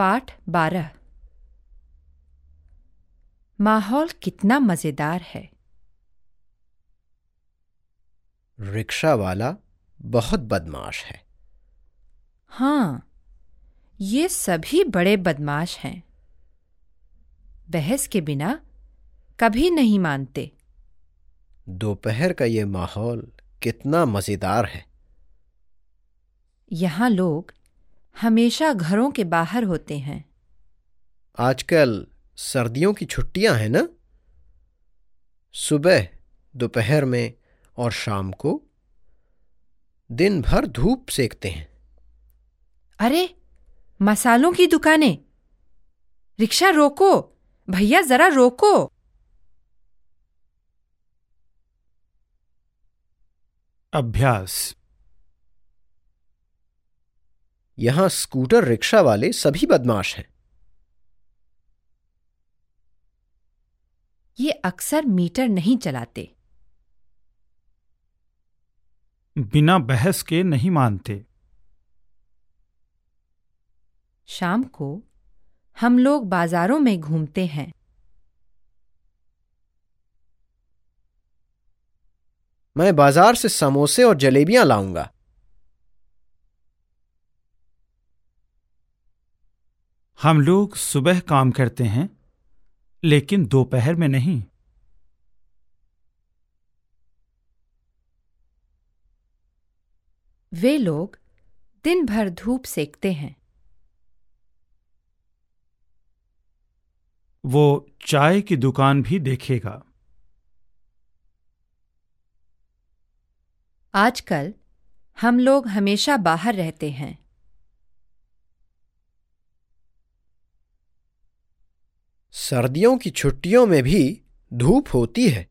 पाठ बारह। माहौल कितना मज़ेदार है। रिक्शा वाला बहुत बदमाश है। हाँ ये सभी बड़े बदमाश हैं। बहस के बिना कभी नहीं मानते। दोपहर का ये माहौल कितना मज़ेदार है। यहाँ लोग हमेशा घरों के बाहर होते हैं। आजकल सर्दियों की छुट्टियाँ हैं ना? सुबह दोपहर में और शाम को दिन भर धूप सेकते हैं। अरे मसालों की दुकानें। रिक्शा रोको भैया जरा रोको। अभ्यास। यहाँ स्कूटर रिक्शा वाले सभी बदमाश हैं। ये अक्सर मीटर नहीं चलाते। बिना बहस के नहीं मानते। शाम को हम लोग बाजारों में घूमते हैं। मैं बाज़ार से समोसे और जलेबियाँ लाऊँगा। हम लोग सुबह काम करते हैं लेकिन दोपहर में नहीं। वे लोग दिन भर धूप सेकते हैं। वो चाय की दुकान भी देखेगा। आजकल हम लोग हमेशा बाहर रहते हैं। सर्दियों की छुट्टियों में भी धूप होती है।